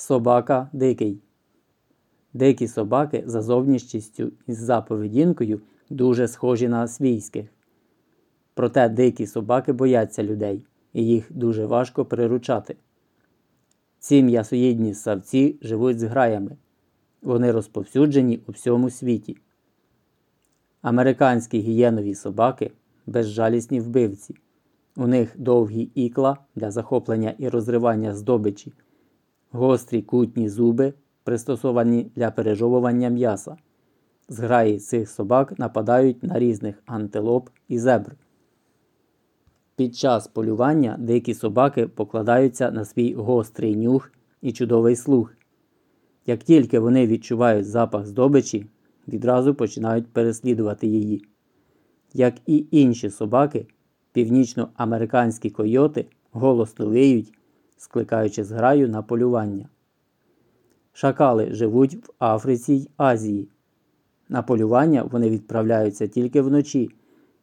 Собака дикий. Дикі собаки за зовнішністю і за поведінкою дуже схожі на свійських. Проте дикі собаки бояться людей, і їх дуже важко приручати. Ці м'ясоїдні савці живуть з граями. Вони розповсюджені у всьому світі. Американські гієнові собаки безжалісні вбивці. У них довгі ікла для захоплення і розривання здобичі, гострі кутні зуби, пристосовані для пережовування м'яса. Зграї цих собак нападають на різних антилоп і зебр. Під час полювання дикі собаки покладаються на свій гострий нюх і чудовий слух. Як тільки вони відчувають запах здобичі, відразу починають переслідувати її. Як і інші собаки, північноамериканські койоти голосно виють, скликаючи зграю на полювання. Шакали живуть в Африці й Азії. На полювання вони відправляються тільки вночі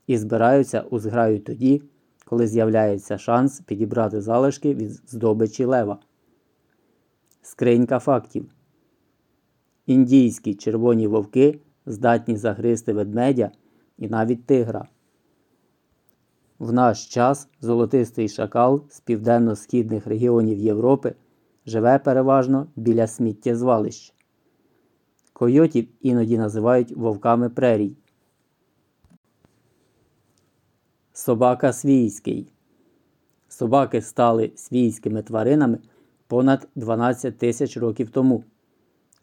і збираються у зграю тоді, коли з'являється шанс підібрати залишки від здобичі лева. Скринька фактів. Індійські червоні вовки здатні загризти ведмедя і навіть тигра. В наш час золотистий шакал з південно-східних регіонів Європи живе переважно біля сміттєзвалищ. Койотів іноді називають вовками прерій. Собака свійський. Собаки стали свійськими тваринами понад 12 тисяч років тому,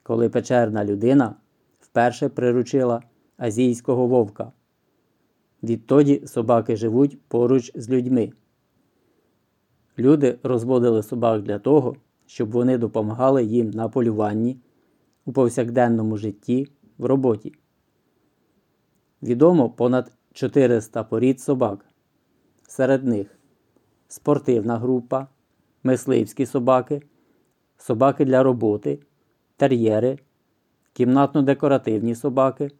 коли печерна людина вперше приручила азійського вовка. Відтоді собаки живуть поруч з людьми. Люди розводили собак для того, щоб вони допомагали їм на полюванні, у повсякденному житті, в роботі. Відомо понад 400 порід собак. Серед них спортивна група, мисливські собаки, собаки для роботи, тер'єри, кімнатно-декоративні собаки,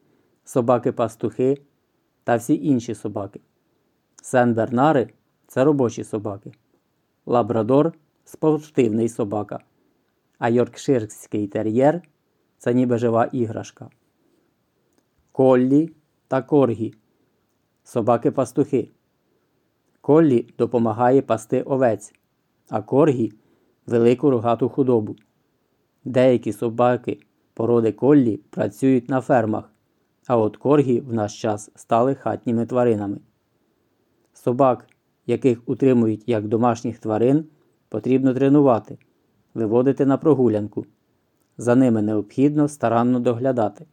собаки-пастухи та всі інші собаки. Сен-Бернари це робочі собаки, Лабрадор спортивний собака, а Йоркширський тер'єр це ніби жива іграшка. Коллі та коргі собаки-пастухи. Коллі допомагає пасти овець, а коргі велику рогату худобу. Деякі собаки породи коллі працюють на фермах, а от коргі в наш час стали хатніми тваринами. Собак, яких утримують як домашніх тварин, потрібно тренувати, виводити на прогулянку. За ними необхідно старанно доглядати.